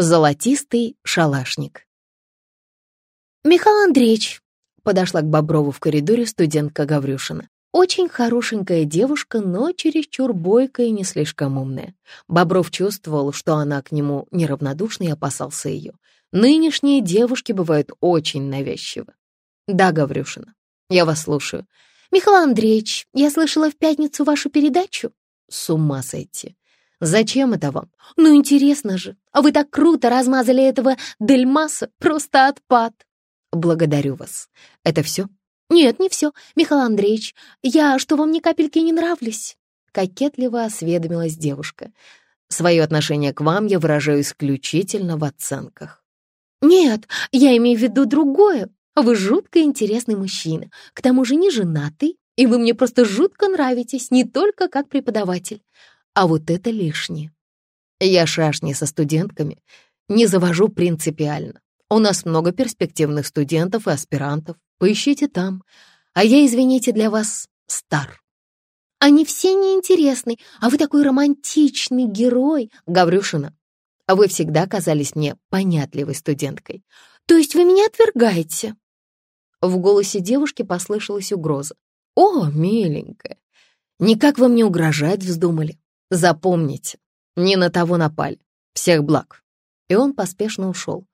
Золотистый шалашник. «Михаил Андреевич», — подошла к Боброву в коридоре студентка Гаврюшина. Очень хорошенькая девушка, но чересчур бойкая и не слишком умная. Бобров чувствовал, что она к нему неравнодушна и опасался ее. Нынешние девушки бывают очень навязчивы. «Да, Гаврюшина, я вас слушаю. Михаил Андреевич, я слышала в пятницу вашу передачу». «С ума сойти. Зачем это вам? Ну, интересно же. А вы так круто размазали этого Дельмаса. Просто отпад. Благодарю вас. Это все? Нет, не все. Михаил Андреевич, я что, вам ни капельки не нравлюсь? Кокетливо осведомилась девушка. Свое отношение к вам я выражаю исключительно в оценках. Нет, я имею в виду другое. Вы жутко интересный мужчина. К тому же не женатый, и вы мне просто жутко нравитесь, не только как преподаватель. А вот это лишнее. Я шашни со студентками не завожу принципиально. У нас много перспективных студентов и аспирантов. Поищите там. А я, извините, для вас стар. Они все неинтересны, а вы такой романтичный герой, Гаврюшина. А вы всегда казались мне понятливой студенткой. То есть вы меня отвергаете?» В голосе девушки послышалась угроза. «О, миленькая, никак вы мне угрожать вздумали. Запомните, не на того напали. Всех благ. И он поспешно ушел.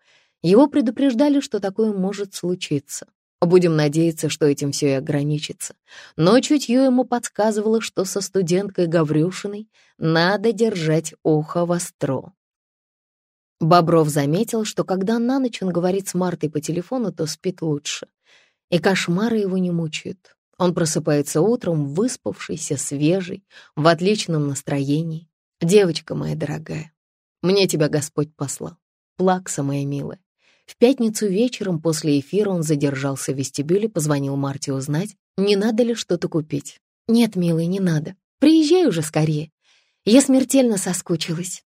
Его предупреждали, что такое может случиться. Будем надеяться, что этим все и ограничится. Но чутье ему подсказывало, что со студенткой Гаврюшиной надо держать ухо востро. Бобров заметил, что когда на ночь он говорит с Мартой по телефону, то спит лучше. И кошмары его не мучают. Он просыпается утром, выспавшийся, свежий, в отличном настроении. «Девочка моя дорогая, мне тебя Господь послал. Плакса моя милая». В пятницу вечером после эфира он задержался в вестибюле, позвонил Марте узнать, не надо ли что-то купить. «Нет, милый, не надо. Приезжай уже скорее. Я смертельно соскучилась».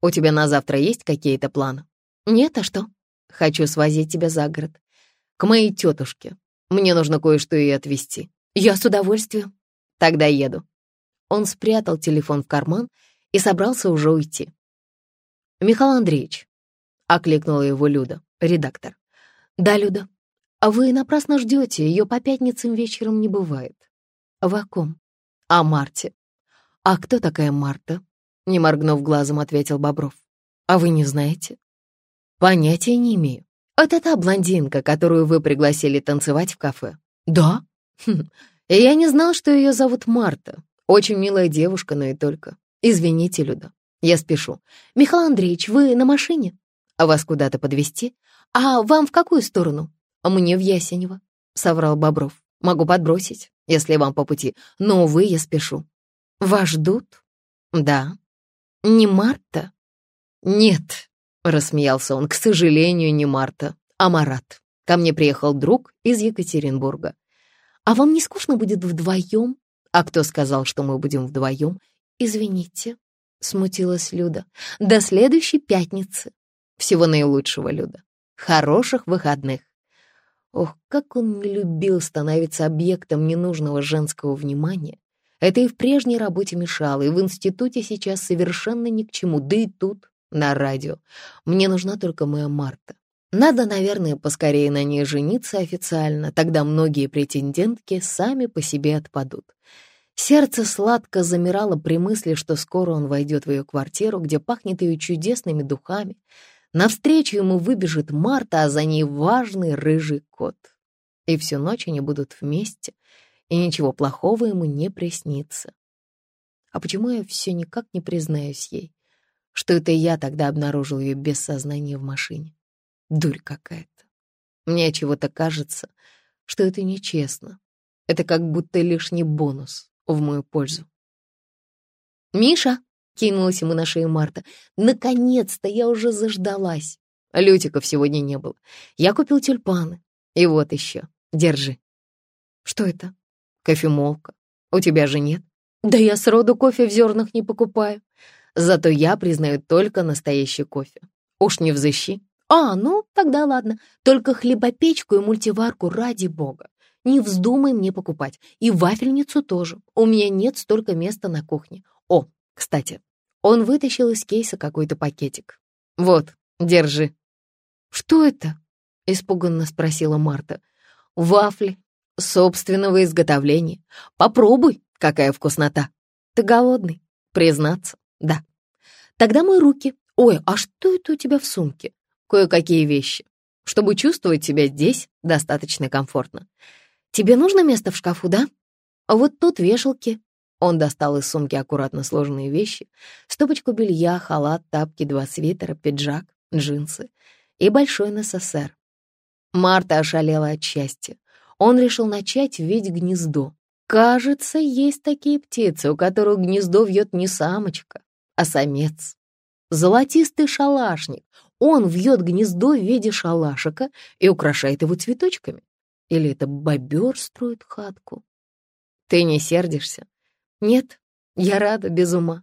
«У тебя на завтра есть какие-то планы?» «Нет, а что?» «Хочу свозить тебя за город. К моей тетушке. Мне нужно кое-что ей отвезти. Я с удовольствием. Тогда еду. Он спрятал телефон в карман и собрался уже уйти. «Михаил Андреевич», — окликнула его Люда, редактор. «Да, Люда, а вы напрасно ждете, ее по пятницам вечером не бывает». «В о ком?» «О Марте». «А кто такая Марта?» — не моргнув глазом, ответил Бобров. «А вы не знаете?» «Понятия не имею. Это та блондинка, которую вы пригласили танцевать в кафе. Да? Хм. Я не знал, что ее зовут Марта. Очень милая девушка, но и только. Извините, Люда. Я спешу. Михаил Андреевич, вы на машине? А вас куда-то подвезти? А вам в какую сторону? А мне в Ясенево, соврал Бобров. Могу подбросить, если вам по пути. Но, увы, я спешу. Вас ждут? Да. Не Марта? Нет, — рассмеялся он. «К сожалению, не Марта, а Марат. Ко мне приехал друг из Екатеринбурга. А вам не скучно будет вдвоем? А кто сказал, что мы будем вдвоем? Извините, — смутилась Люда. До следующей пятницы. Всего наилучшего, Люда. Хороших выходных. Ох, как он не любил становиться объектом ненужного женского внимания. Это и в прежней работе мешало, и в институте сейчас совершенно ни к чему, да и тут на радио. Мне нужна только моя Марта. Надо, наверное, поскорее на ней жениться официально, тогда многие претендентки сами по себе отпадут. Сердце сладко замирало при мысли, что скоро он войдет в ее квартиру, где пахнет ее чудесными духами. Навстречу ему выбежит Марта, а за ней важный рыжий кот. И всю ночь они будут вместе, и ничего плохого ему не приснится. А почему я все никак не признаюсь ей? Что это я тогда обнаружил ее без сознания в машине. Дурь какая-то. Мне чего-то кажется, что это нечестно. Это как будто лишний бонус в мою пользу. «Миша!» — кинулась ему на шею Марта. «Наконец-то я уже заждалась!» Лютиков сегодня не было. Я купил тюльпаны. И вот еще. Держи. Что это? Кофемолка. У тебя же нет? Да я сроду кофе в зернах не покупаю. Зато я признаю только настоящий кофе. Уж не взыщи. А, ну, тогда ладно. Только хлебопечку и мультиварку ради бога. Не вздумай мне покупать. И вафельницу тоже. У меня нет столько места на кухне. О, кстати, он вытащил из кейса какой-то пакетик. Вот, Держи». «Что это?» — испуганно спросила Марта. «Вафли собственного изготовления. Попробуй, какая вкуснота. Ты голодный? Признаться, да. Тогда мои руки. Ой, а что это у тебя в сумке? Кое-какие вещи. Чтобы чувствовать себя здесь достаточно комфортно. Тебе нужно место в шкафу, да? А вот тут вешалки. Он достал из сумки аккуратно сложенные вещи. Стопочку белья, халат, тапки, два свитера, пиджак, джинсы и большой НССР. Марта ошалела от счастья. Он решил начать видеть гнездо. Кажется, есть такие птицы, у которых гнездо вьет не самочка, а самец. Золотистый шалашник. Он вьет гнездо в виде шалашика и украшает его цветочками. Или это бобер строит хатку? Ты не сердишься? Нет, я рада, без ума.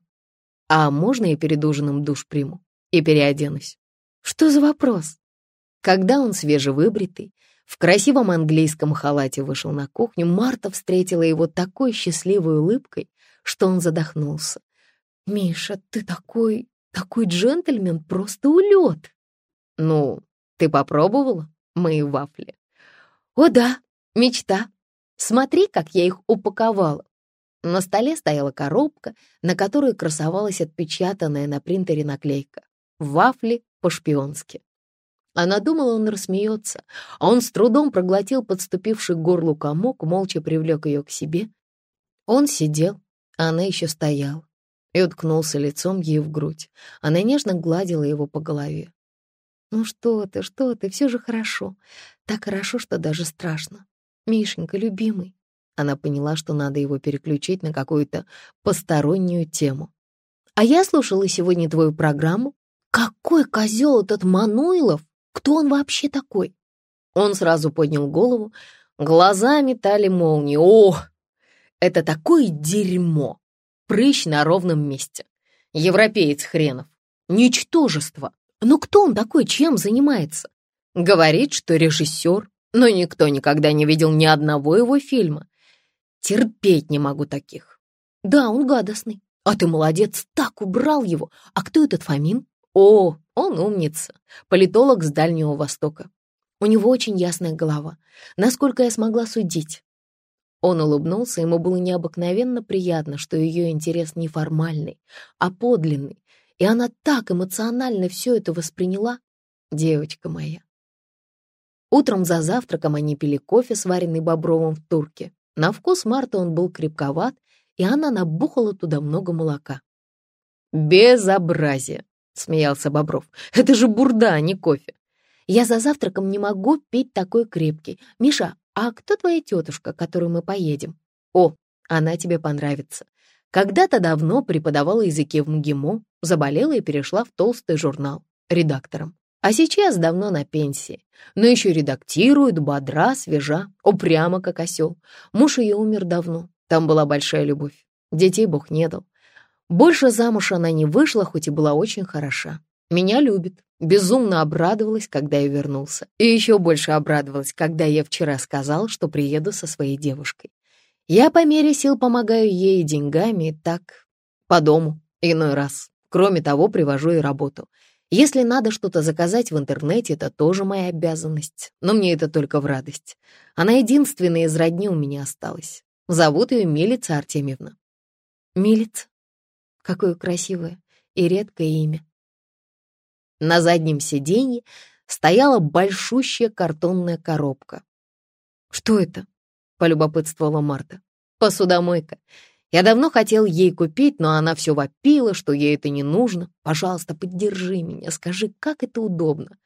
А можно я перед ужином душ приму и переоденусь? Что за вопрос? Когда он свежевыбритый, в красивом английском халате вышел на кухню, Марта встретила его такой счастливой улыбкой, что он задохнулся. «Миша, ты такой, такой джентльмен, просто улет!» «Ну, ты попробовала мои вафли?» «О да, мечта! Смотри, как я их упаковала!» На столе стояла коробка, на которой красовалась отпечатанная на принтере наклейка «Вафли по-шпионски». Она думала, он рассмеется, а он с трудом проглотил подступивший к горлу комок, молча привлек ее к себе. Он сидел, а она еще стояла, и уткнулся лицом ей в грудь. Она нежно гладила его по голове. «Ну что ты, что ты, все же хорошо. Так хорошо, что даже страшно. Мишенька, любимый». Она поняла, что надо его переключить на какую-то постороннюю тему. «А я слушала сегодня твою программу. Какой козел этот Мануилов! Кто он вообще такой? Он сразу поднял голову, глаза метали молнии. О, это такое дерьмо! Прыщ на ровном месте. Европеец хренов. Ничтожество. Ну кто он такой, чем занимается? Говорит, что режиссер, но никто никогда не видел ни одного его фильма. Терпеть не могу таких. Да, он гадостный. А ты молодец, так убрал его. А кто этот Фомин? О, он умница, политолог с Дальнего Востока. У него очень ясная голова, насколько я смогла судить. Он улыбнулся, ему было необыкновенно приятно, что ее интерес не формальный, а подлинный, и она так эмоционально все это восприняла, девочка моя. Утром за завтраком они пили кофе, сваренный Бобровым в турке. На вкус Марта он был крепковат, и она набухала туда много молока. «Безобразие!» — смеялся Бобров. «Это же бурда, а не кофе. Я за завтраком не могу пить такой крепкий. Миша, а кто твоя тетушка, которую мы поедем? О, она тебе понравится. Когда-то давно преподавала языки в МГИМО, заболела и перешла в толстый журнал редактором. А сейчас давно на пенсии, но еще редактирует, бодра, свежа, упрямо, как осел. Муж ее умер давно, там была большая любовь. Детей Бог не дал. Больше замуж она не вышла, хоть и была очень хороша. Меня любит. Безумно обрадовалась, когда я вернулся. И еще больше обрадовалась, когда я вчера сказал, что приеду со своей девушкой. Я по мере сил помогаю ей деньгами так, по дому, иной раз. Кроме того, привожу и работу. Если надо что-то заказать в интернете, это тоже моя обязанность. Но мне это только в радость. Она единственная из родни у меня осталась. Зовут ее Милица Артемьевна. Милица? Какое красивое и редкое имя. На заднем сиденье стояла большущая картонная коробка. «Что это?» — полюбопытствовала Марта. «Посудомойка. Я давно хотел ей купить, но она все вопила, что ей это не нужно. Пожалуйста, поддержи меня, скажи, как это удобно».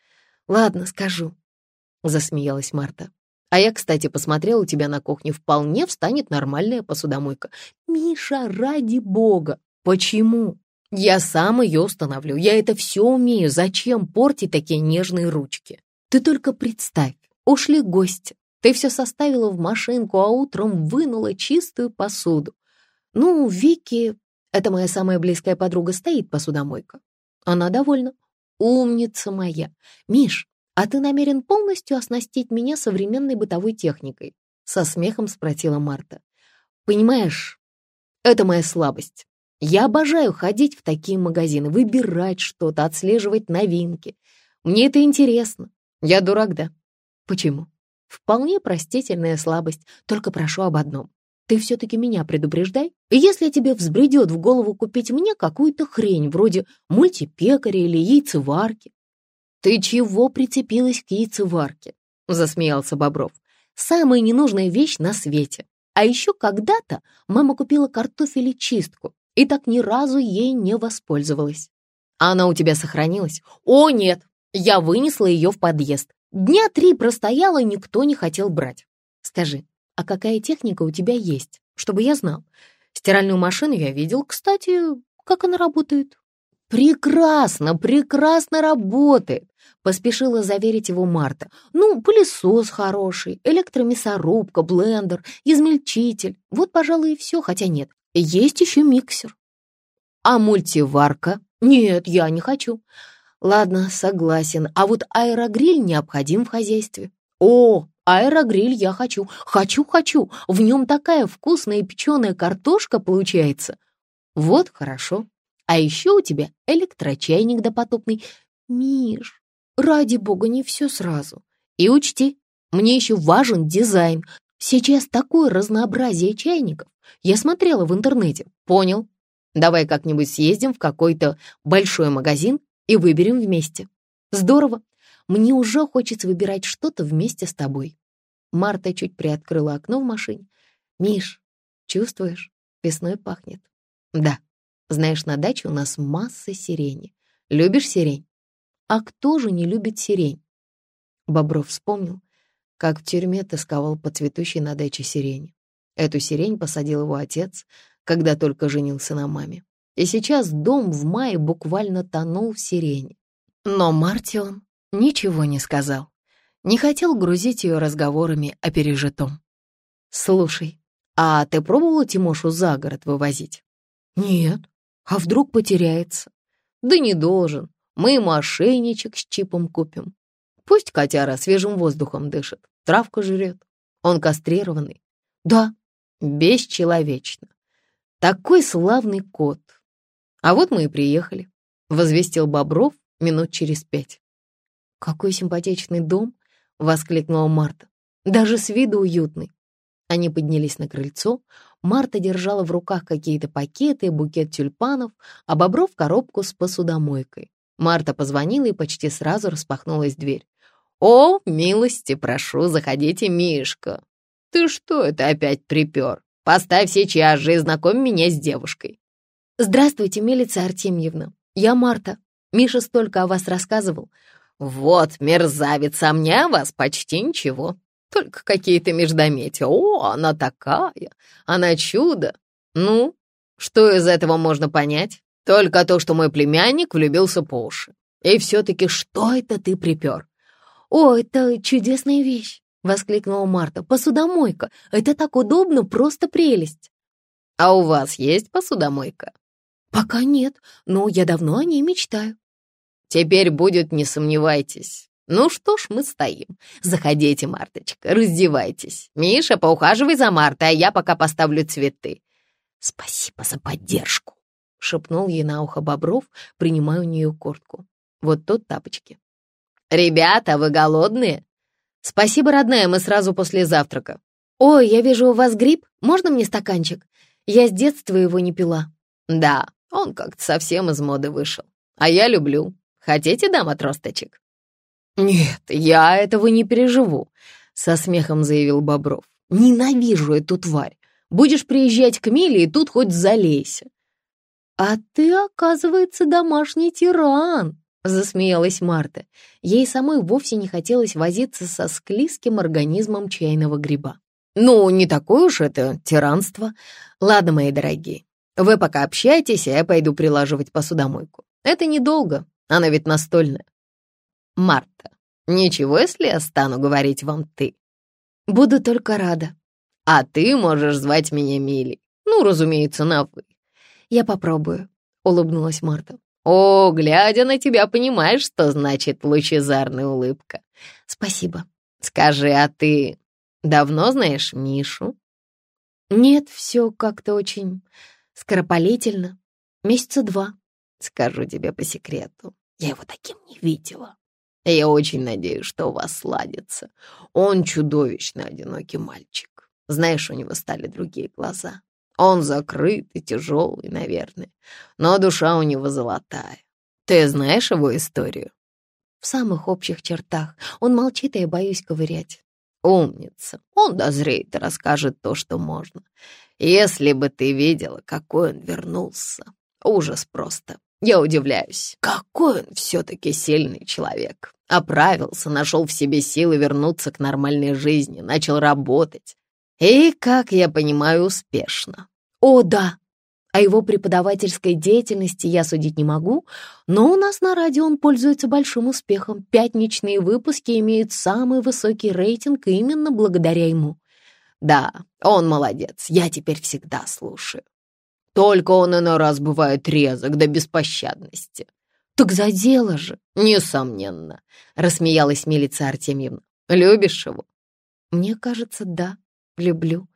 «Ладно, скажу», — засмеялась Марта. «А я, кстати, посмотрела у тебя на кухне. Вполне встанет нормальная посудомойка. Миша, ради бога, Почему? Я сам ее установлю. Я это все умею. Зачем портить такие нежные ручки? Ты только представь, ушли гости. Ты все составила в машинку, а утром вынула чистую посуду. Ну, Вики, это моя самая близкая подруга, стоит посудомойка. Она довольна. Умница моя. Миш, а ты намерен полностью оснастить меня современной бытовой техникой? Со смехом спросила Марта. Понимаешь, это моя слабость. Я обожаю ходить в такие магазины, выбирать что-то, отслеживать новинки. Мне это интересно. Я дурак, да? Почему? Вполне простительная слабость, только прошу об одном. Ты все-таки меня предупреждай. Если тебе взбредет в голову купить мне какую-то хрень, вроде мультипекаря или яйцеварки. Ты чего прицепилась к яйцеварке? Засмеялся Бобров. Самая ненужная вещь на свете. А еще когда-то мама купила картофель и и так ни разу ей не воспользовалась. Она у тебя сохранилась? О, нет, я вынесла ее в подъезд. Дня три простояла, никто не хотел брать. Скажи, а какая техника у тебя есть, чтобы я знал? Стиральную машину я видел, кстати, как она работает? Прекрасно, прекрасно работает, поспешила заверить его Марта. Ну, пылесос хороший, электромясорубка, блендер, измельчитель. Вот, пожалуй, и все, хотя нет. Есть еще миксер. А мультиварка? Нет, я не хочу. Ладно, согласен. А вот аэрогриль необходим в хозяйстве. О, аэрогриль я хочу. Хочу, хочу. В нем такая вкусная печеная картошка получается. Вот хорошо. А еще у тебя электрочайник допотопный. Миш, ради бога, не все сразу. И учти, мне еще важен дизайн. Сейчас такое разнообразие чайников. Я смотрела в интернете. Понял. Давай как-нибудь съездим в какой-то большой магазин и выберем вместе. Здорово. Мне уже хочется выбирать что-то вместе с тобой. Марта чуть приоткрыла окно в машине. Миш, чувствуешь? Весной пахнет. Да. Знаешь, на даче у нас масса сирени. Любишь сирень? А кто же не любит сирень? Бобров вспомнил, как в тюрьме тосковал по цветущей на даче сирени. Эту сирень посадил его отец, когда только женился на маме. И сейчас дом в мае буквально тонул в сирени. Но Мартион ничего не сказал. Не хотел грузить ее разговорами о пережитом. «Слушай, а ты пробовала Тимошу за город вывозить?» «Нет. А вдруг потеряется?» «Да не должен. Мы ему ошейничек с чипом купим. Пусть котяра свежим воздухом дышит, травку жрет. Он кастрированный. Да, бесчеловечно. Такой славный кот. А вот мы и приехали, — возвестил Бобров минут через пять. «Какой симпатичный дом!» — воскликнула Марта. «Даже с виду уютный». Они поднялись на крыльцо. Марта держала в руках какие-то пакеты, букет тюльпанов, а Бобров — коробку с посудомойкой. Марта позвонила, и почти сразу распахнулась дверь. «О, милости прошу, заходите, Мишка!» «Ты что это опять припер? Поставь сейчас же и знакомь меня с девушкой». «Здравствуйте, милица Артемьевна. Я Марта. Миша столько о вас рассказывал». «Вот, мерзавец, а мне о вас почти ничего. Только какие-то междометия. О, она такая, она чудо. Ну, что из этого можно понять? Только то, что мой племянник влюбился по уши. И все-таки что это ты припер?» «О, это чудесная вещь!» — воскликнула Марта. «Посудомойка! Это так удобно, просто прелесть!» «А у вас есть посудомойка?» «Пока нет, но я давно о ней мечтаю». «Теперь будет, не сомневайтесь. Ну что ж, мы стоим. Заходите, Марточка, раздевайтесь. Миша, поухаживай за Мартой, а я пока поставлю цветы». «Спасибо за поддержку», — шепнул ей на ухо Бобров, принимая у нее куртку. Вот тут тапочки. «Ребята, вы голодные?» «Спасибо, родная, мы сразу после завтрака». «Ой, я вижу, у вас гриб. Можно мне стаканчик? Я с детства его не пила». «Да, он как-то совсем из моды вышел. А я люблю. Хотите дам отросточек?» «Нет, я этого не переживу», — со смехом заявил Бобров. «Ненавижу эту тварь. Будешь приезжать к Миле, и тут хоть залейся». «А ты, оказывается, домашний тиран», — засмеялась Марта. Ей самой вовсе не хотелось возиться со склизким организмом чайного гриба. «Ну, не такое уж это тиранство. Ладно, мои дорогие, вы пока общайтесь, а я пойду прилаживать посудомойку. Это недолго, она ведь настольная. Марта, ничего, если я стану говорить вам «ты»? Буду только рада. А ты можешь звать меня Милей. Ну, разумеется, на «вы». Я попробую, — улыбнулась Марта. О, глядя на тебя, понимаешь, что значит лучезарная улыбка. Спасибо. Скажи, а ты давно знаешь Мишу? Нет, все как-то очень скоропалительно. Месяца два. Скажу тебе по секрету, я его таким не видела. Я очень надеюсь, что у вас сладится. Он чудовищно одинокий мальчик. Знаешь, у него стали другие глаза. Он закрыт и тяжелый, наверное, но душа у него золотая. Ты знаешь его историю? В самых общих чертах. Он молчит, и я боюсь ковырять. Умница. Он дозреет и расскажет то, что можно. Если бы ты видела, какой он вернулся. Ужас просто. Я удивляюсь, какой он все-таки сильный человек. Оправился, нашел в себе силы вернуться к нормальной жизни, начал работать. И, как я понимаю, успешно. О, да. О его преподавательской деятельности я судить не могу, но у нас на радио он пользуется большим успехом. Пятничные выпуски имеют самый высокий рейтинг именно благодаря ему. Да, он молодец, я теперь всегда слушаю. Только он иной раз бывает резок до беспощадности. «Так за дело же!» «Несомненно», — рассмеялась милица Артемьевна. «Любишь его?» «Мне кажется, да, люблю».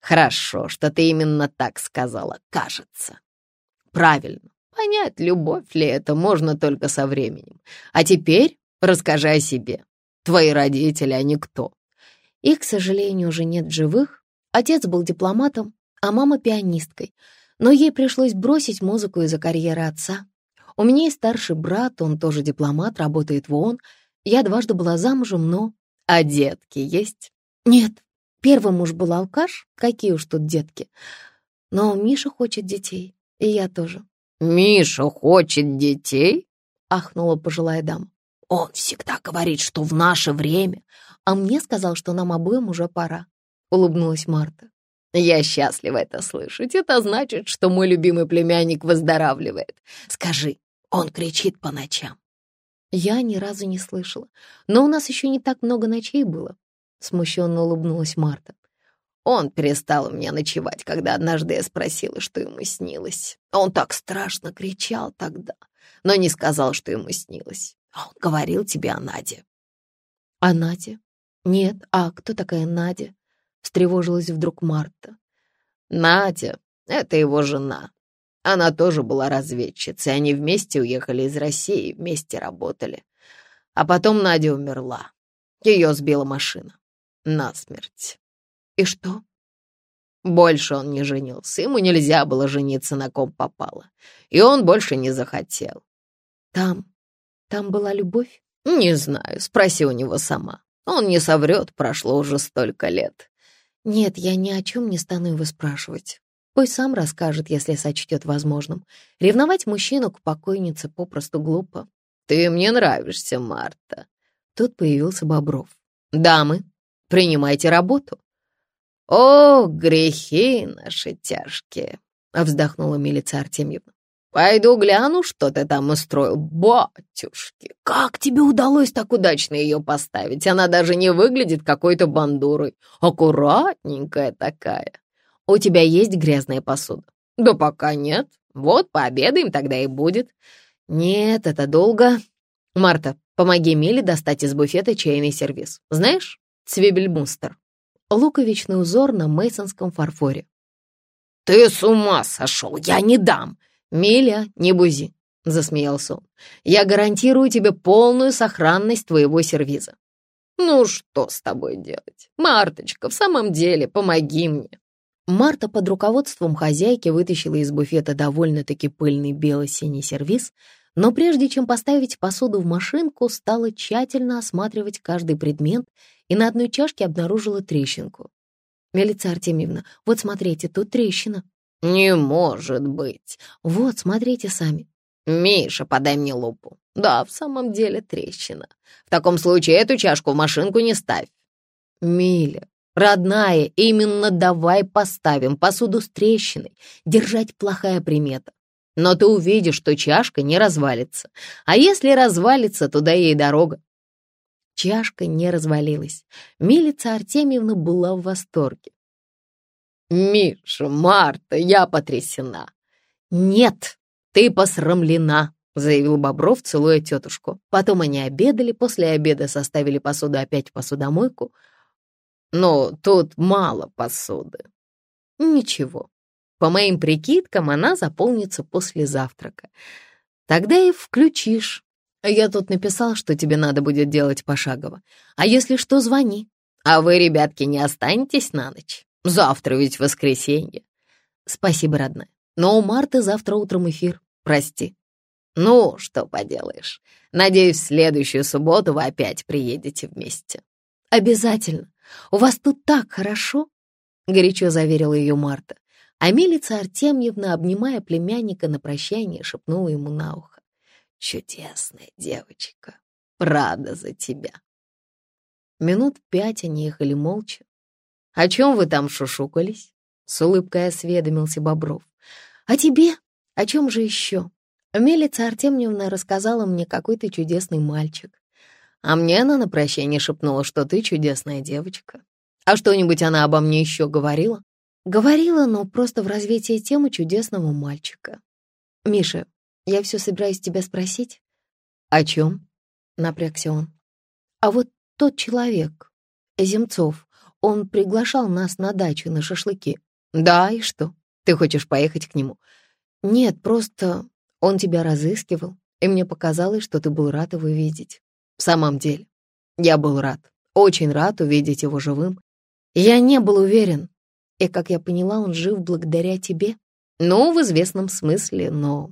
«Хорошо, что ты именно так сказала, кажется». «Правильно. Понять, любовь ли это, можно только со временем. А теперь расскажи о себе. Твои родители, они кто?» Их, к сожалению, уже нет живых. Отец был дипломатом, а мама — пианисткой — но ей пришлось бросить музыку из-за карьеры отца. У меня есть старший брат, он тоже дипломат, работает в ООН. Я дважды была замужем, но... А детки есть? Нет. Первый муж был алкаш, какие уж тут детки. Но Миша хочет детей, и я тоже. «Миша хочет детей?» — ахнула пожилая дама. «Он всегда говорит, что в наше время, а мне сказал, что нам обоим уже пора», — улыбнулась Марта. Я счастлива это слышать. Это значит, что мой любимый племянник выздоравливает. Скажи, он кричит по ночам. Я ни разу не слышала. Но у нас еще не так много ночей было. Смущенно улыбнулась Марта. Он перестал у меня ночевать, когда однажды я спросила, что ему снилось. Он так страшно кричал тогда, но не сказал, что ему снилось. А он говорил тебе о Наде. О Наде? Нет, а кто такая Надя? встревожилась вдруг Марта. «Надя — это его жена. Она тоже была разведчицей. Они вместе уехали из России, вместе работали. А потом Надя умерла. Ее сбила машина. Насмерть. И что? Больше он не женился. Ему нельзя было жениться на ком попало. И он больше не захотел. Там, там была любовь? Не знаю, спроси у него сама. Он не соврет, прошло уже столько лет. Нет, я ни о чем не стану его спрашивать. Пусть сам расскажет, если сочтет возможным. Ревновать мужчину к покойнице попросту глупо. «Ты мне нравишься, Марта». Тут появился Бобров. «Дамы, принимайте работу». «О, грехи наши тяжкие!» — вздохнула милиция Артемьевна. Пойду гляну, что ты там устроил. Батюшки, как тебе удалось так удачно ее поставить? Она даже не выглядит какой-то бандурой. Аккуратненькая такая. У тебя есть грязная посуда? Да пока нет. Вот пообедаем, тогда и будет. Нет, это долго. Марта, помоги Миле достать из буфета чайный сервиз. Знаешь, цвебельмустер. Луковичный узор на мейсонском фарфоре. Ты с ума сошел, я не дам. «Миля, не бузи», — засмеялся он. «Я гарантирую тебе полную сохранность твоего сервиза». «Ну что с тобой делать? Марточка, в самом деле, помоги мне». Марта под руководством хозяйки вытащила из буфета довольно-таки пыльный бело-синий сервиз, но прежде чем поставить посуду в машинку, стала тщательно осматривать каждый предмет и на одной чашке обнаружила трещинку. «Милица Артемьевна, вот смотрите, тут трещина», «Не может быть!» «Вот, смотрите сами». «Миша, подай мне лупу». «Да, в самом деле трещина. В таком случае эту чашку в машинку не ставь». «Миля, родная, именно давай поставим посуду с трещиной. Держать плохая примета. Но ты увидишь, что чашка не развалится. А если развалится, туда ей дорога. Чашка не развалилась. Милица Артемьевна была в восторге. «Миша, Марта, я потрясена!» «Нет, ты посрамлена!» — заявил Бобров, целуя тетушку. Потом они обедали, после обеда составили посуду опять в посудомойку. «Но тут мало посуды». «Ничего. По моим прикидкам, она заполнится после завтрака. Тогда и включишь Я тут написал, что тебе надо будет делать пошагово. А если что, звони. А вы, ребятки, не останетесь на ночь? Завтра ведь воскресенье. Спасибо, родная. Но у Марты завтра утром эфир. Прости. Ну, что поделаешь. Надеюсь, в следующую субботу вы опять приедете вместе. Обязательно. У вас тут так хорошо, горячо заверила ее Марта. А Милица Артемьевна, обнимая племянника на прощание, шепнула ему на ухо. «Чудесная девочка, рада за тебя». Минут пять они ехали молча. «О чем вы там шушукались?» — с улыбкой осведомился Бобров. «А тебе? О чем же еще?» Мелица Артемьевна рассказала мне, какой ты чудесный мальчик. А мне она на прощание шепнула, что ты чудесная девочка. А что-нибудь она обо мне еще говорила? Говорила, но просто в развитии темы чудесного мальчика. Миша, я все собираюсь тебя спросить. О чем? Напрягся он. А вот тот человек, Земцов, он приглашал нас на дачу на шашлыки. Да, и что? Ты хочешь поехать к нему? Нет, просто он тебя разыскивал, и мне показалось, что ты был рад его видеть. В самом деле, я был рад, очень рад увидеть его живым. Я не был уверен, и, как я поняла, он жив благодаря тебе. Ну, в известном смысле, но...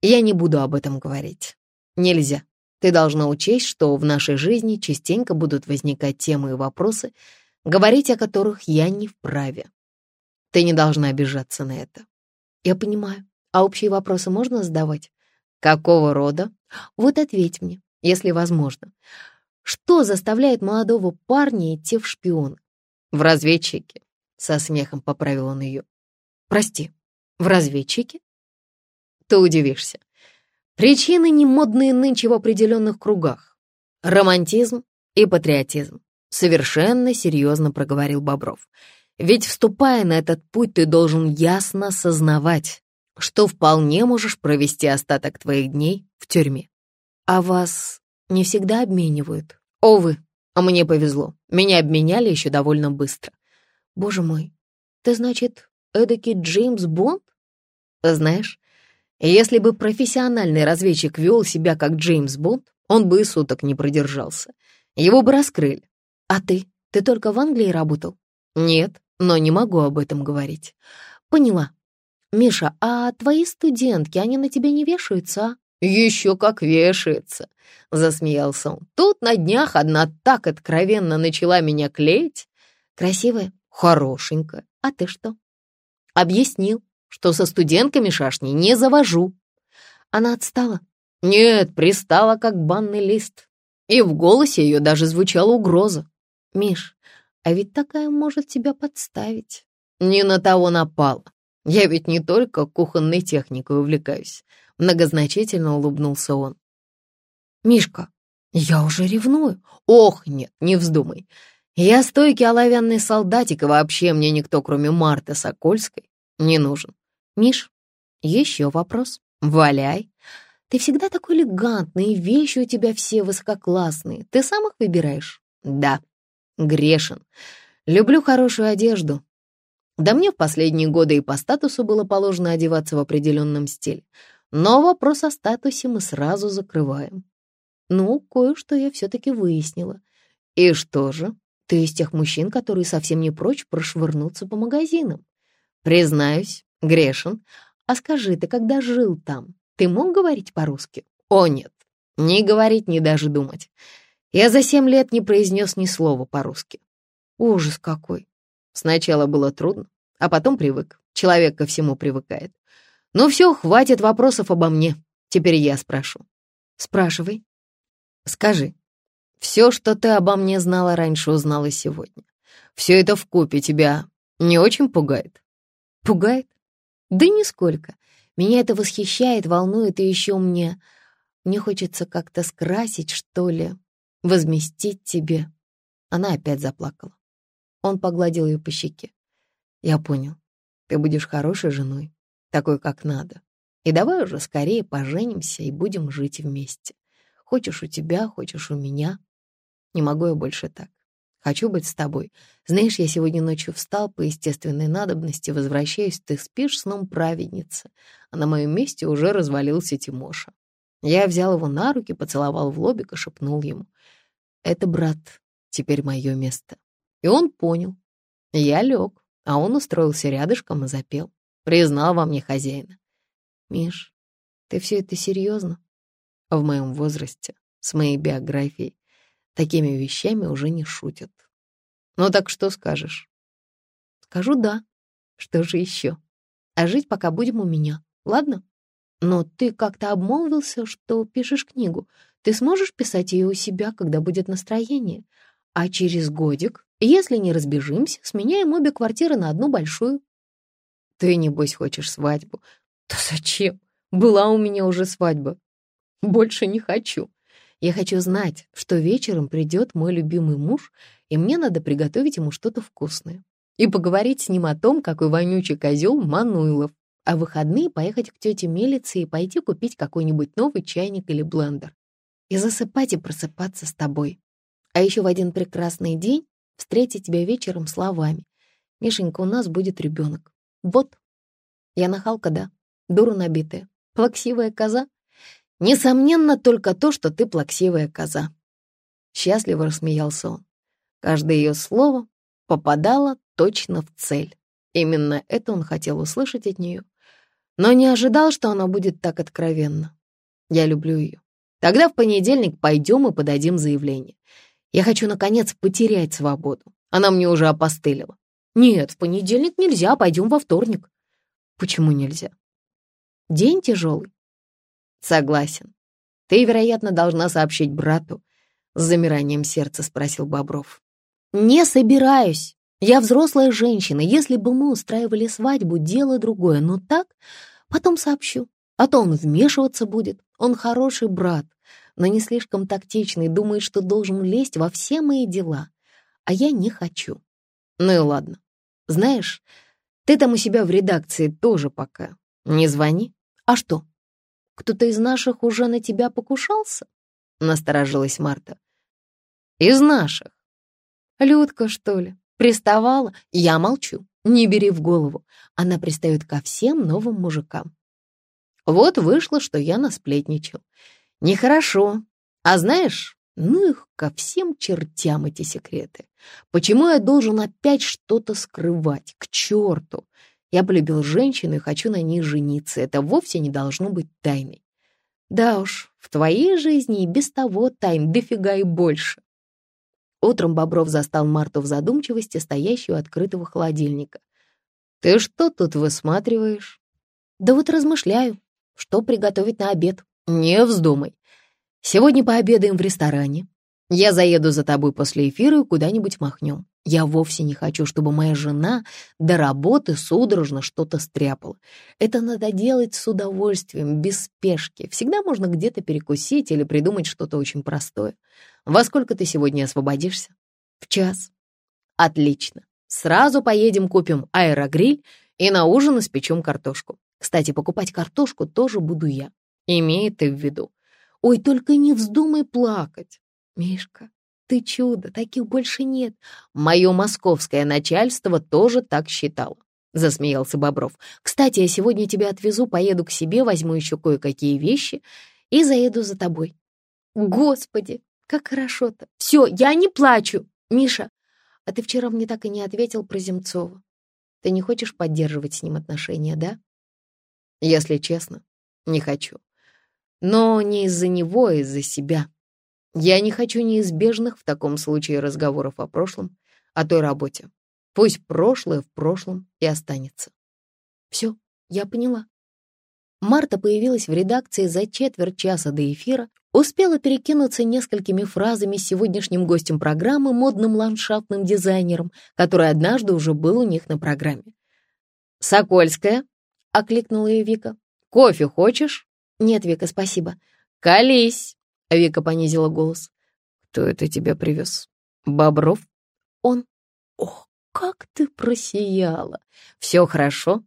Я не буду об этом говорить. Нельзя. Ты должна учесть, что в нашей жизни частенько будут возникать темы и вопросы, говорить о которых я не вправе. Ты не должна обижаться на это. Я понимаю. А общие вопросы можно задавать? Какого рода? Вот ответь мне, если возможно. Что заставляет молодого парня идти в шпион? В разведчике. Со смехом поправил он ее. Прости, в разведчике? Ты удивишься. Причины не модные нынче в определенных кругах. Романтизм и патриотизм. Совершенно серьезно проговорил Бобров. Ведь, вступая на этот путь, ты должен ясно осознавать, что вполне можешь провести остаток твоих дней в тюрьме. А вас не всегда обменивают? Овы, а мне повезло. Меня обменяли еще довольно быстро. Боже мой, ты, значит, эдакий Джеймс Бонд? Знаешь, если бы профессиональный разведчик вел себя как Джеймс Бонд, он бы и суток не продержался. Его бы раскрыли. А ты? Ты только в Англии работал? Нет, но не могу об этом говорить. Поняла. Миша, а твои студентки, они на тебя не вешаются, а? «Еще как вешается!» — засмеялся он. «Тут на днях одна так откровенно начала меня клеить. Красивая, хорошенькая. А ты что?» Объяснил, что со студентками шашни не завожу. Она отстала? Нет, пристала, как банный лист. И в голосе ее даже звучала угроза. «Миш, а ведь такая может тебя подставить». Не на того напала. Я ведь не только кухонной техникой увлекаюсь. Многозначительно улыбнулся он. Мишка, я уже ревную. Ох, нет, не вздумай. Я стойкий оловянный солдатик, и вообще мне никто, кроме Марты Сокольской, не нужен. Миш, еще вопрос. Валяй. Ты всегда такой элегантный, вещи у тебя все высококлассные. Ты сам их выбираешь? Да. Грешен. Люблю хорошую одежду, да мне в последние годы и по статусу было положено одеваться в определенном стиле. Но вопрос о статусе мы сразу закрываем. Ну, кое-что я все-таки выяснила. И что же? Ты из тех мужчин, которые совсем не прочь прошвырнуться по магазинам. Признаюсь, грешен. А скажи, ты когда жил там, ты мог говорить по-русски? О, нет. Ни говорить, ни даже думать. Я за семь лет не произнес ни слова по-русски. Ужас какой. Сначала было трудно, а потом привык. Человек ко всему привыкает. Ну все, хватит вопросов обо мне. Теперь я спрошу. Спрашивай. Скажи, все, что ты обо мне знала раньше, узнала сегодня. Все это в купе тебя не очень пугает? Пугает? Да нисколько. Меня это восхищает, волнует, и еще мне... Мне хочется как-то скрасить, что ли, возместить тебе. Она опять заплакала. Он погладил ее по щеке. «Я понял. Ты будешь хорошей женой, такой, как надо. И давай уже скорее поженимся и будем жить вместе. Хочешь у тебя, хочешь у меня. Не могу я больше так. Хочу быть с тобой. Знаешь, я сегодня ночью встал по естественной надобности, возвращаюсь, ты спишь сном праведницы, а на моем месте уже развалился Тимоша. Я взял его на руки, поцеловал в лобик и шепнул ему. «Это, брат, теперь мое место». И он понял. Я лег, а он устроился рядышком и запел. Признал во мне хозяина. «Миш, ты все это серьезно?» В моем возрасте, с моей биографией, такими вещами уже не шутят. Ну так что скажешь? Скажу «да». Что же еще? А жить пока будем у меня, ладно? Но ты как-то обмолвился, что пишешь книгу. Ты сможешь писать ее у себя, когда будет настроение. А через годик, если не разбежимся, сменяем обе квартиры на одну большую. Ты, небось, хочешь свадьбу? Да зачем? Была у меня уже свадьба. Больше не хочу. Я хочу знать, что вечером придет мой любимый муж, и мне надо приготовить ему что-то вкусное. И поговорить с ним о том, какой вонючий козел Мануилов а в выходные поехать к тете Мелице и пойти купить какой-нибудь новый чайник или блендер. И засыпать и просыпаться с тобой. А еще в один прекрасный день встретить тебя вечером словами. «Мишенька, у нас будет ребенок». Вот. Я нахалка, да, дура набитая. Плаксивая коза? Несомненно, только то, что ты плаксивая коза. Счастливо рассмеялся он. Каждое ее слово попадало точно в цель. Именно это он хотел услышать от нее, но не ожидал, что она будет так откровенна. Я люблю ее. Тогда в понедельник пойдем и подадим заявление. Я хочу, наконец, потерять свободу. Она мне уже опостылила. Нет, в понедельник нельзя, пойдем во вторник. Почему нельзя? День тяжелый. Согласен. Ты, вероятно, должна сообщить брату. С замиранием сердца спросил Бобров. Не собираюсь. Я взрослая женщина, если бы мы устраивали свадьбу, дело другое, но так потом сообщу. А то он вмешиваться будет. Он хороший брат, но не слишком тактичный, думает, что должен лезть во все мои дела. А я не хочу. Ну и ладно. Знаешь, ты там у себя в редакции тоже пока. Не звони. А что? Кто-то из наших уже на тебя покушался? Насторожилась Марта. Из наших. Людка, что ли? Приставала? Я молчу. Не бери в голову. Она пристает ко всем новым мужикам. Вот вышло, что я насплетничал. Нехорошо. А знаешь, ну их ко всем чертям эти секреты. Почему я должен опять что-то скрывать? К черту! Я полюбил женщину и хочу на ней жениться. Это вовсе не должно быть тайной. Да уж, в твоей жизни и без того тайн дофига и больше. Утром Бобров застал Марту в задумчивости, стоящую у открытого холодильника. «Ты что тут высматриваешь?» «Да вот размышляю, что приготовить на обед. Не вздумай. Сегодня пообедаем в ресторане. Я заеду за тобой после эфира и куда-нибудь махнем. Я вовсе не хочу, чтобы моя жена до работы судорожно что-то стряпала. Это надо делать с удовольствием, без спешки. Всегда можно где-то перекусить или придумать что-то очень простое. Во сколько ты сегодня освободишься? В час. Отлично. Сразу поедем купим аэрогриль и на ужин испечем картошку. Кстати, покупать картошку тоже буду я. Имей ты в виду. Ой, только не вздумай плакать. Мишка, ты чудо, таких больше нет. Мое московское начальство тоже так считало. Засмеялся Бобров. Кстати, я сегодня тебя отвезу, поеду к себе, возьму еще кое-какие вещи и заеду за тобой. Господи, как хорошо-то. Все, я не плачу. Миша, а ты вчера мне так и не ответил про Земцова. Ты не хочешь поддерживать с ним отношения, да? Если честно, не хочу. Но не из-за него, а из-за себя. Я не хочу неизбежных в таком случае разговоров о прошлом, о той работе. Пусть прошлое в прошлом и останется. Все, я поняла. Марта появилась в редакции за четверть часа до эфира, успела перекинуться несколькими фразами с сегодняшним гостем программы, модным ландшафтным дизайнером, который однажды уже был у них на программе. «Сокольская», — окликнула ее Вика. «Кофе хочешь?» «Нет, Вика, спасибо». «Колись!» Вика понизила голос. «Кто это тебя привез? Бобров?» «Он». «Ох, как ты просияла! Все хорошо?»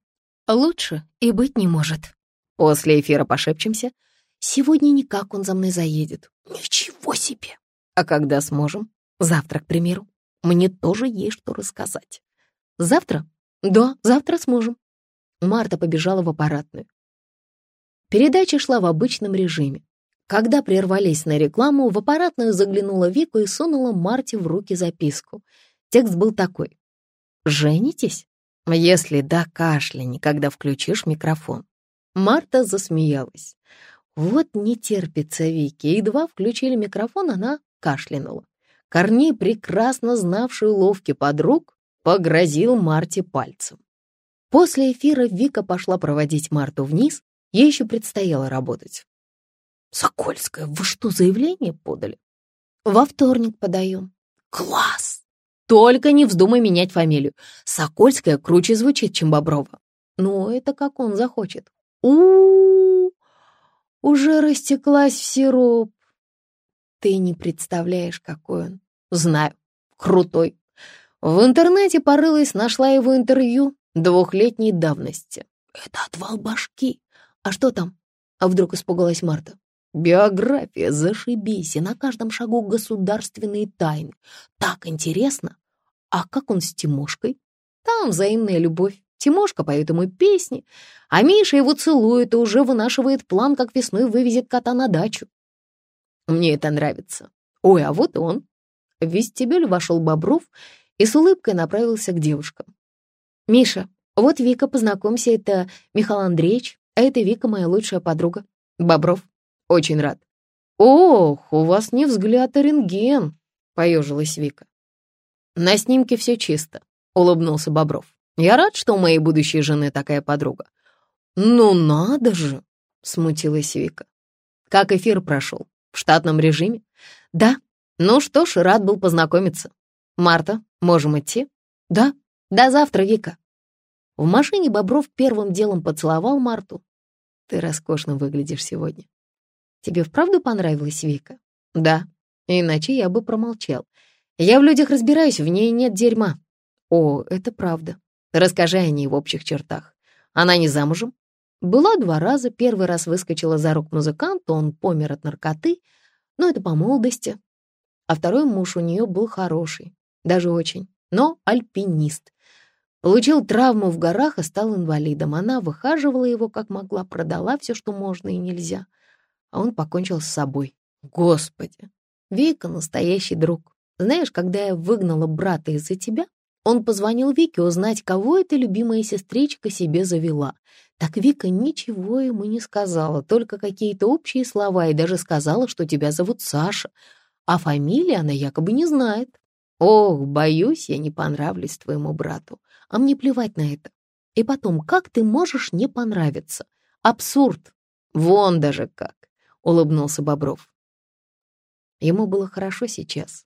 «Лучше и быть не может». «После эфира пошепчемся?» «Сегодня никак он за мной заедет». «Ничего себе!» «А когда сможем?» «Завтра, к примеру. Мне тоже есть что рассказать». «Завтра?» «Да, завтра сможем». Марта побежала в аппаратную. Передача шла в обычном режиме. Когда прервались на рекламу, в аппаратную заглянула Вика и сунула Марте в руки записку. Текст был такой. «Женитесь? Если да, кашляни, когда включишь микрофон». Марта засмеялась. Вот не терпится Вики. Едва включили микрофон, она кашлянула. Корней, прекрасно знавший уловки подруг, погрозил Марте пальцем. После эфира Вика пошла проводить Марту вниз, ей еще предстояло работать. «Сокольская, вы что, заявление подали?» «Во вторник подаем». «Класс! Только не вздумай менять фамилию. Сокольская круче звучит, чем Боброва». «Ну, это как он захочет». -у, -у уже растеклась в сироп. Ты не представляешь, какой он. Знаю, крутой. В интернете порылась, нашла его интервью двухлетней давности. Это отвал башки. А что там? А вдруг испугалась Марта. Биография, зашибись, и на каждом шагу государственные тайны. Так интересно. А как он с Тимошкой? Там взаимная любовь. Тимошка поет ему песни, а Миша его целует и уже вынашивает план, как весной вывезет кота на дачу. Мне это нравится. Ой, а вот он. В вестибюль вошел Бобров и с улыбкой направился к девушкам. «Миша, вот Вика, познакомься, это Михаил Андреевич, а это Вика, моя лучшая подруга. Бобров, очень рад». «Ох, у вас не взгляд, а рентген», — поежилась Вика. «На снимке все чисто», — улыбнулся Бобров. «Я рад, что у моей будущей жены такая подруга». «Ну надо же!» — смутилась Вика. «Как эфир прошел? В штатном режиме?» «Да. Ну что ж, рад был познакомиться. Марта, можем идти?» «Да. До завтра, Вика». В машине Бобров первым делом поцеловал Марту. «Ты роскошно выглядишь сегодня». «Тебе вправду понравилась Вика?» «Да. Иначе я бы промолчал. Я в людях разбираюсь, в ней нет дерьма». «О, это правда. Расскажи о ней в общих чертах. Она не замужем?» Была два раза, первый раз выскочила за рук музыканта, он помер от наркоты, но это по молодости. А второй муж у нее был хороший, даже очень, но альпинист. Получил травму в горах и стал инвалидом. Она выхаживала его как могла, продала все, что можно и нельзя. А он покончил с собой. Господи! Вика — настоящий друг. Знаешь, когда я выгнала брата из-за тебя, он позвонил Вике узнать, кого эта любимая сестричка себе завела. Так Вика ничего ему не сказала, только какие-то общие слова, и даже сказала, что тебя зовут Саша, а фамилии она якобы не знает. Ох, боюсь, я не понравлюсь твоему брату, а мне плевать на это. И потом, как ты можешь не понравиться? Абсурд. Вон даже как, — улыбнулся Бобров. Ему было хорошо сейчас.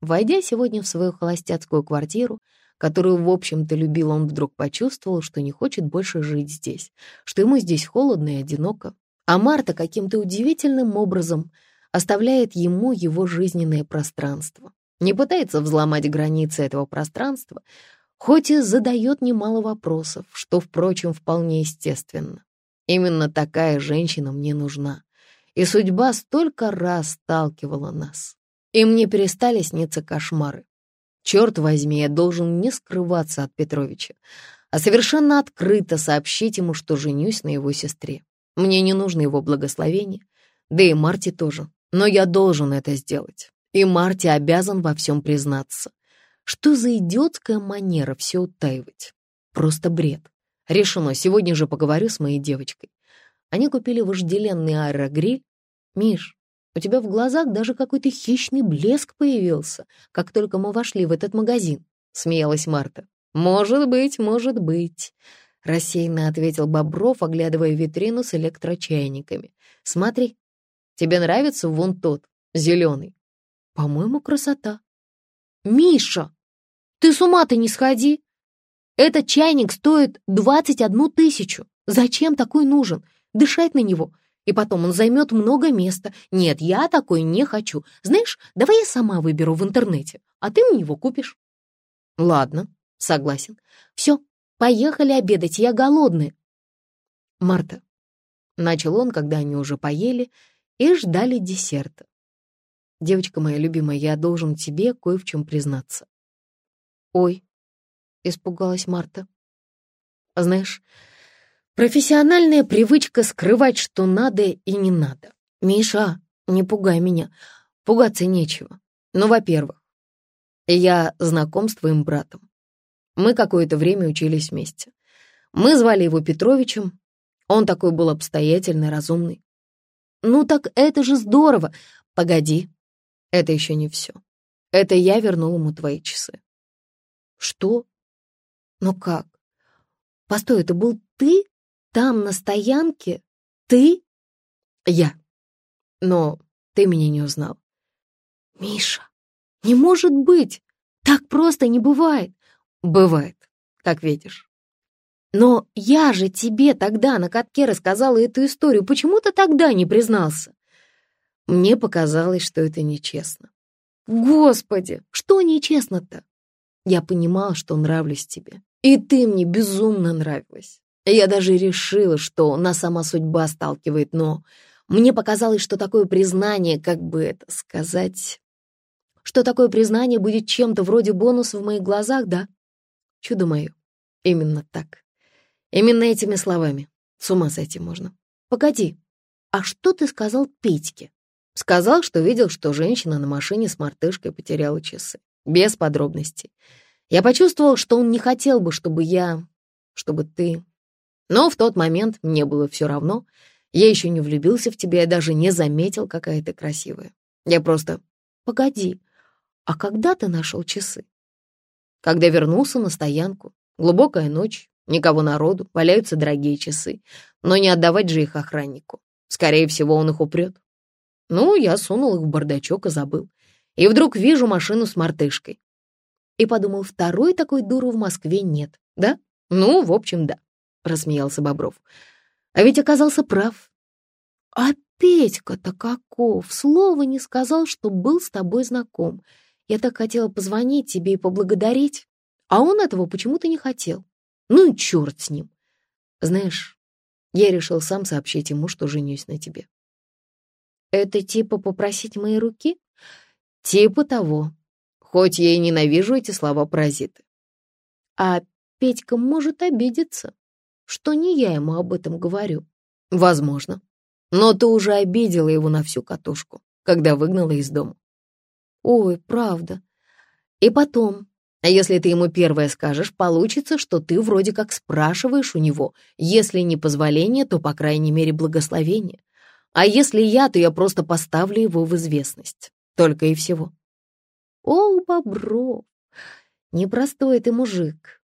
Войдя сегодня в свою холостяцкую квартиру, которую, в общем-то, любил, он вдруг почувствовал, что не хочет больше жить здесь, что ему здесь холодно и одиноко. А Марта каким-то удивительным образом оставляет ему его жизненное пространство. Не пытается взломать границы этого пространства, хоть и задает немало вопросов, что, впрочем, вполне естественно. Именно такая женщина мне нужна. И судьба столько раз сталкивала нас. И мне перестали сниться кошмары. Черт возьми, я должен не скрываться от Петровича, а совершенно открыто сообщить ему, что женюсь на его сестре. Мне не нужно его благословение, да и Марти тоже. Но я должен это сделать. И Марти обязан во всем признаться. Что за идиотская манера все утаивать? Просто бред. Решено, сегодня же поговорю с моей девочкой. Они купили вожделенный аэрогриль. Миш, у тебя в глазах даже какой-то хищный блеск появился, как только мы вошли в этот магазин», — смеялась Марта. «Может быть, может быть», — рассеянно ответил Бобров, оглядывая витрину с электрочайниками. «Смотри, тебе нравится вон тот, зеленый?» «По-моему, красота». «Миша, ты с ума-то не сходи! Этот чайник стоит двадцать одну тысячу. Зачем такой нужен? Дышать на него и потом он займет много места. Нет, я такой не хочу. Знаешь, давай я сама выберу в интернете, а ты мне его купишь. Ладно, согласен. Все, поехали обедать, я голодная. Марта, начал он, когда они уже поели и ждали десерта. Девочка моя любимая, я должен тебе кое в чем признаться. Ой, испугалась Марта. Знаешь, Профессиональная привычка скрывать, что надо и не надо. «Миша, не пугай меня. Пугаться нечего. Ну, во-первых, я знаком с твоим братом. Мы какое-то время учились вместе. Мы звали его Петровичем. Он такой был обстоятельный, разумный. Ну так это же здорово. Погоди, это еще не все. Это я вернул ему твои часы. Что? Ну как? Постой, это был ты? Там, на стоянке? Ты? Я. Но ты меня не узнал. Миша, не может быть! Так просто не бывает. Бывает, как видишь. Но я же тебе тогда на катке рассказала эту историю. Почему ты тогда не признался? Мне показалось, что это нечестно. Господи, что нечестно-то? Я понимала, что нравлюсь тебе. И ты мне безумно нравилась. Я даже решила, что нас сама судьба сталкивает, но мне показалось, что такое признание, как бы это сказать, что такое признание будет чем-то вроде бонуса в моих глазах, да? Чудо мое. Именно так. Именно этими словами. С ума сойти можно. Погоди, а что ты сказал Петьке? Сказал, что видел, что женщина на машине с мартышкой потеряла часы. Без подробностей. Я почувствовал, что он не хотел бы, чтобы я... чтобы ты... Но в тот момент мне было все равно. Я еще не влюбился в тебя, я даже не заметил, какая ты красивая. Я просто... Погоди, а когда ты нашел часы? Когда вернулся на стоянку. Глубокая ночь, никого народу, валяются дорогие часы. Но не отдавать же их охраннику. Скорее всего, он их упрет. Ну, я сунул их в бардачок и забыл. И вдруг вижу машину с мартышкой. И подумал, второй такой дуры в Москве нет, да? Ну, в общем, да, — рассмеялся Бобров. А ведь оказался прав. А Петька-то каков, слова не сказал, что был с тобой знаком. Я так хотела позвонить тебе и поблагодарить, а он этого почему-то не хотел. Ну и черт с ним. Знаешь, я решил сам сообщить ему, что женюсь на тебе. Это типа попросить моей руки? Типа того. Хоть я и ненавижу эти слова-паразиты. А Петька может обидеться, что не я ему об этом говорю. Возможно. Но ты уже обидела его на всю катушку, когда выгнала из дома. Ой, правда. И потом, если ты ему первое скажешь, получится, что ты вроде как спрашиваешь у него, если не позволение, то, по крайней мере, благословение. А если я, то я просто поставлю его в известность. Только и всего. О, Бобров, непростой ты мужик.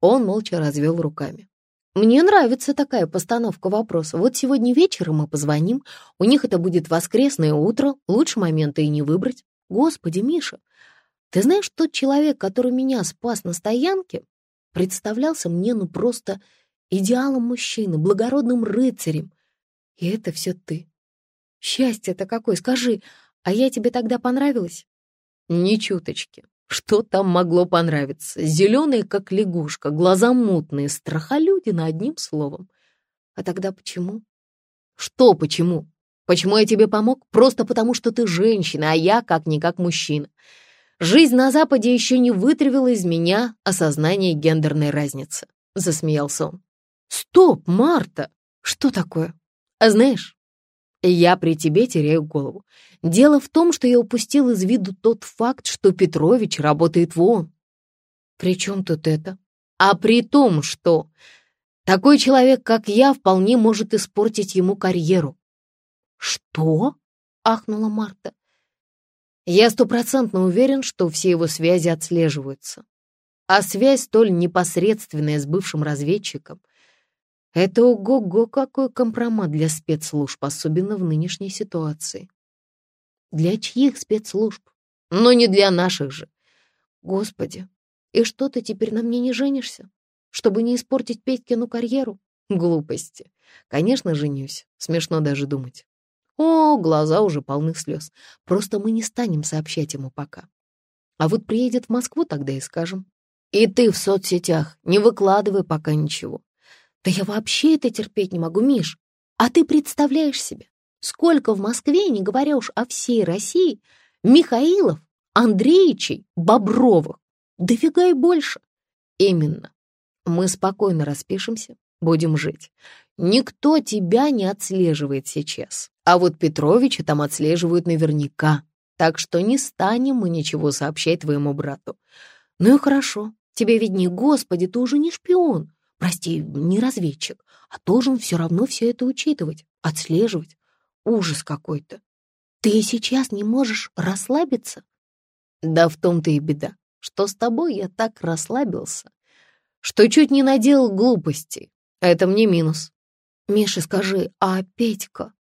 Он молча развел руками. Мне нравится такая постановка вопроса. Вот сегодня вечером мы позвоним, у них это будет воскресное утро, лучше момента и не выбрать. Господи, Миша, ты знаешь, тот человек, который меня спас на стоянке, представлялся мне ну просто идеалом мужчины, благородным рыцарем. И это все ты. Счастье-то какое, скажи, а я тебе тогда понравилась? Ни чуточки. Что там могло понравиться? Зеленые, как лягушка, глаза мутные, страхолюдина, одним словом. А тогда почему? Что почему? Почему я тебе помог? Просто потому, что ты женщина, а я как-никак мужчина. Жизнь на Западе еще не вытравила из меня осознание гендерной разницы», — засмеялся он. «Стоп, Марта! Что такое? А знаешь, я при тебе теряю голову. Дело в том, что я упустил из виду тот факт, что Петрович работает в ООН. При чем тут это? А при том, что такой человек, как я, вполне может испортить ему карьеру. «Что?» — ахнула Марта. «Я стопроцентно уверен, что все его связи отслеживаются. А связь столь непосредственная с бывшим разведчиком — это ого-го какой компромат для спецслужб, особенно в нынешней ситуации. Для чьих спецслужб? Но не для наших же. Господи, и что ты теперь на мне не женишься? Чтобы не испортить Петькину карьеру? Глупости. Конечно, женюсь. Смешно даже думать. О, глаза уже полны слез. Просто мы не станем сообщать ему пока. А вот приедет в Москву, тогда и скажем. И ты в соцсетях не выкладывай пока ничего. Да я вообще это терпеть не могу, Миш. А ты представляешь себе, сколько в Москве, не говоря уж о всей России, Михаилов, Андреичей, Бобровых. Дофига и больше. Именно. Мы спокойно распишемся, будем жить. Никто тебя не отслеживает сейчас А вот Петровича там отслеживают наверняка, так что не станем мы ничего сообщать твоему брату. Ну и хорошо, тебе виднее, господи, ты уже не шпион, прости, не разведчик, а должен все равно все это учитывать, отслеживать. Ужас какой-то. Ты сейчас не можешь расслабиться? Да в том-то и беда, что с тобой я так расслабился, что чуть не наделал глупостей. Это мне минус. Миша, скажи, а Петька,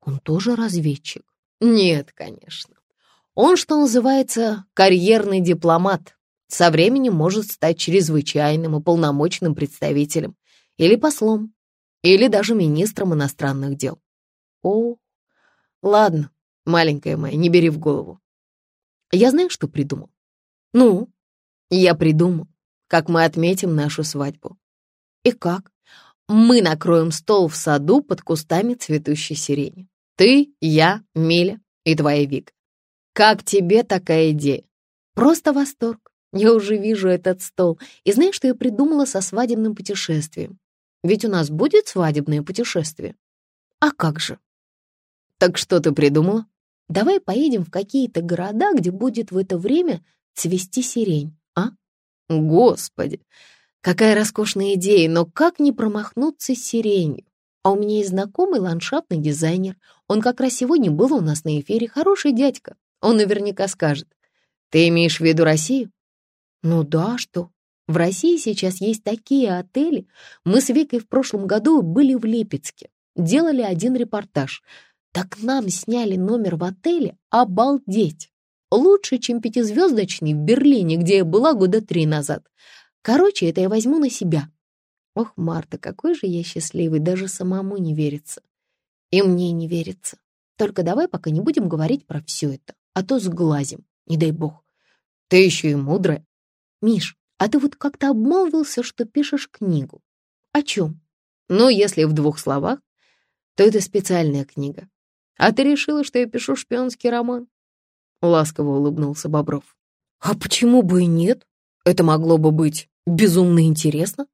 он тоже разведчик? Нет, конечно. Он, что называется, карьерный дипломат. Со временем может стать чрезвычайным и полномочным представителем или послом, или даже министром иностранных дел. О, ладно, маленькая моя, не бери в голову. Я знаю, что придумал. Ну, я придумал, как мы отметим нашу свадьбу. И как? Мы накроем стол в саду под кустами цветущей сирени. Ты, я, Миля и твоя Вика. Как тебе такая идея? Просто восторг. Я уже вижу этот стол. И знаешь, что я придумала со свадебным путешествием? Ведь у нас будет свадебное путешествие. А как же? Так что ты придумала? Давай поедем в какие-то города, где будет в это время цвести сирень, а? Господи, какая роскошная идея, но как не промахнуться сиренью? А у меня есть знакомый ландшафтный дизайнер. Он как раз сегодня был у нас на эфире, хороший дядька. Он наверняка скажет. Ты имеешь в виду Россию? Ну да, что? В России сейчас есть такие отели. Мы с Викой в прошлом году были в Липецке. Делали один репортаж. Так нам сняли номер в отеле. Обалдеть! Лучше, чем пятизвездочный в Берлине, где я была года три назад. Короче, это я возьму на себя. Ох, Марта, какой же я счастливый, даже самому не верится. И мне не верится. Только давай пока не будем говорить про все это, а то сглазим, не дай бог. Ты еще и мудрая. Миш, а ты вот как-то обмолвился, что пишешь книгу. О чем? Ну, если в двух словах, то это специальная книга. А ты решила, что я пишу шпионский роман? Ласково улыбнулся Бобров. А почему бы и нет? Это могло бы быть безумно интересно.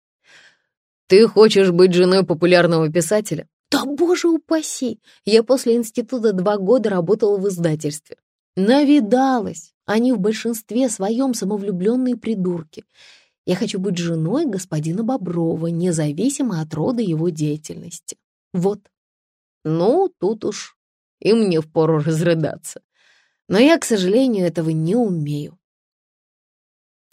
Ты хочешь быть женой популярного писателя? Да, боже упаси! Я после института два года работала в издательстве. Навидалась. Они в большинстве своем самовлюбленные придурки. Я хочу быть женой господина Боброва, независимо от рода его деятельности. Вот. Ну, тут уж и мне впору разрыдаться. Но я, к сожалению, этого не умею.